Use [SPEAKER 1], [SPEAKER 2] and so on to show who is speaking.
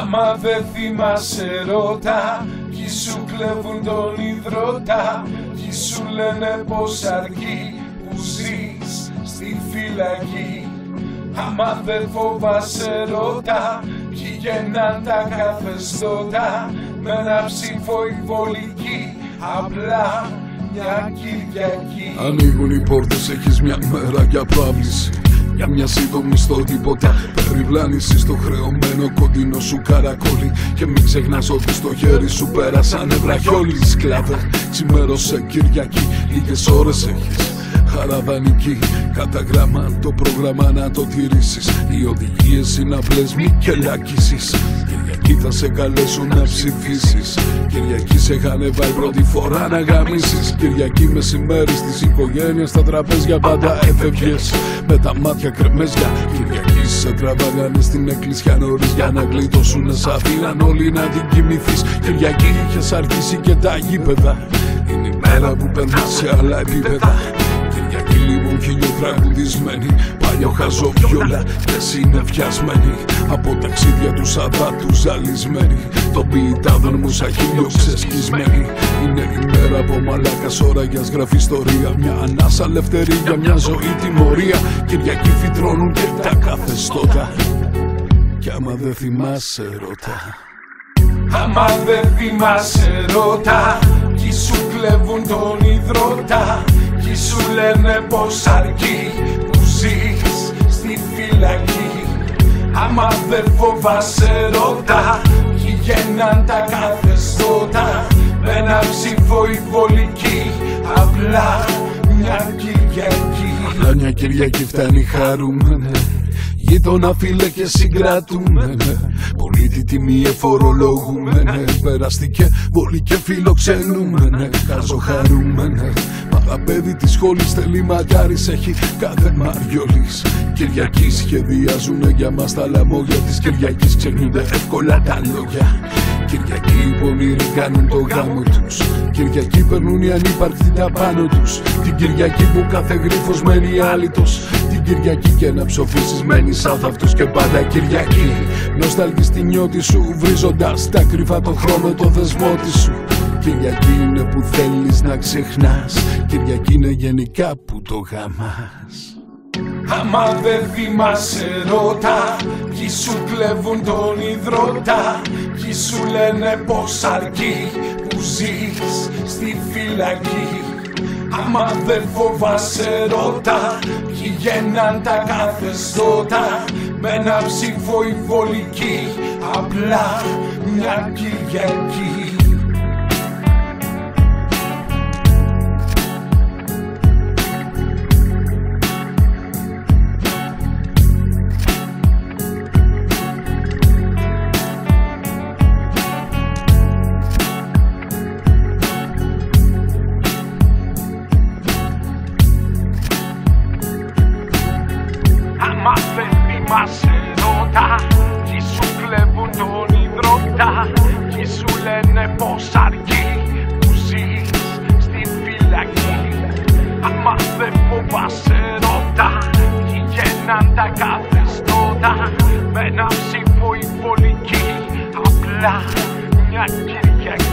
[SPEAKER 1] Άμα δεν θυμάσαι ρώτα Κι σου κλέβουν τον υδρότα Κι σου λένε πως αρκεί Που ζεις στη φυλακή. Άμα δεν φοβάσαι ρώτα Πηγαίναν τα καθεστώτα Με ένα ψήφο η βολική Απλά μια Κυριακή.
[SPEAKER 2] Ανοίγουν οι πόρτες, έχεις μια μέρα για παύληση για μια σύντομη στο τίποτα. Περιβλάνηση στο χρεωμένο κοντινό σου καρακόλι. Και μην ξεχνάς ότι στο χέρι σου πέρασαν βραχιόλι. Σκλάβε, ξημέρωσε Κυριακή. Λίγες ώρες έχεις χαραδανική. Κατά γράμμα το πρόγραμμα να το τηρήσεις. Οι οδηγίες είναι απλές μη και λάκισης Κυριακή θα σε καλέσουν να ψηφίσεις. Κυριακή σε είχαν βάλει πρώτη φορά να γαμίσεις. Κυριακή μεσημέρι στις οικογένειες στα τραπέζια πάντα έφευγες Με τα μάτια κρεμέζια Κυριακή σε τραβάγανε στην εκκλησιά νωρίς. Για να γλιτώσουν Σ' αφήναν όλοι να την κοιμηθείς. Κυριακή είχες αρχίσει και τα γήπεδα. Είναι η μέρα που περνάς σε άλλα επίπεδα Κυριακή λοιπόν χιλιοτραγουδισμένη Παλιό χαζό βιόλα και συνεφιασμένη Από ταξίδια τους Σαββάτου ζαλισμένη Των ποιητάδων μου σαν χίλιο ξεσκισμένη Είναι η μέρα από μαλάκας ώρα για σγραφή ιστορία Μια ανάσα ελευθερία για μια ζωή τιμωρία. Κυριακή φυτρώνουν και τα καθεστώτα. Κι άμα δεν θυμάσαι ρώτα.
[SPEAKER 1] Άμα δεν θυμάσαι ρώτα. Κι σου κλέβουν τον υδρότα Κι σου λένε πως αρκεί που ζεις στη φυλακή. Άμα δεν φοβάσαι ρώτα Πηγαίναν τα καθεστώτα. Με ένα ψήφο η βολική. Απλά μια Κυριακή.
[SPEAKER 2] Απλά μια Κυριακή φτάνει χαρούμενε Γείτονα φίλε και συγκρατούμενε. Πολίτη τιμή εφορολογούμενε. Περαστηκε βολή και φιλοξενούμενε Χαζοχαρούμενε Μα τα παιδί της σχόλης θέλει μακάρις έχει κάθε μαριολής. Κυριακή σχεδιάζουνε για μας τα λαμόγια της. Κυριακής ξεχνούνται εύκολα τα λόγια Κυριακή οι πονηροί κάνουν το γάμο τους. Κυριακή περνούν οι ανύπαρκτοι τα πάνω τους. Την Κυριακή που κάθε γρίφος μένει άλυτος. Την Κυριακή και να ψοφήσεις μένει σαν αυτούς και πάντα Κυριακή. Νοσταλγείς τη νιώτη σου βρίζοντας τα κρυφά το χρόνο το δεσμό της σου. Κυριακή είναι που θέλεις να ξεχνάς. Κυριακή είναι γενικά που το γαμάς
[SPEAKER 1] Άμα δεν θυμάσαι ρώτα Ποιοι σου κλέβουν τον υδρότα Ποιοι σου λένε πως αρκεί που ζεις στη φυλακή. Άμα δεν φοβάσαι ρώτα Πηγαίναν τα καθεστώτα Με ένα ψήφο η βολική Απλά μια Κυριακή δεν θυμάσαι ρώτα Κι σου κλέβουν τον υδρότα Κι σου λένε πως αρκεί που ζεις στη φυλακή. Άμα δεν φοβάσαι ρώτα Πηγαίναν τα καθεστώτα Με ένα ψήφο η βολική Απλά μια Κυριακή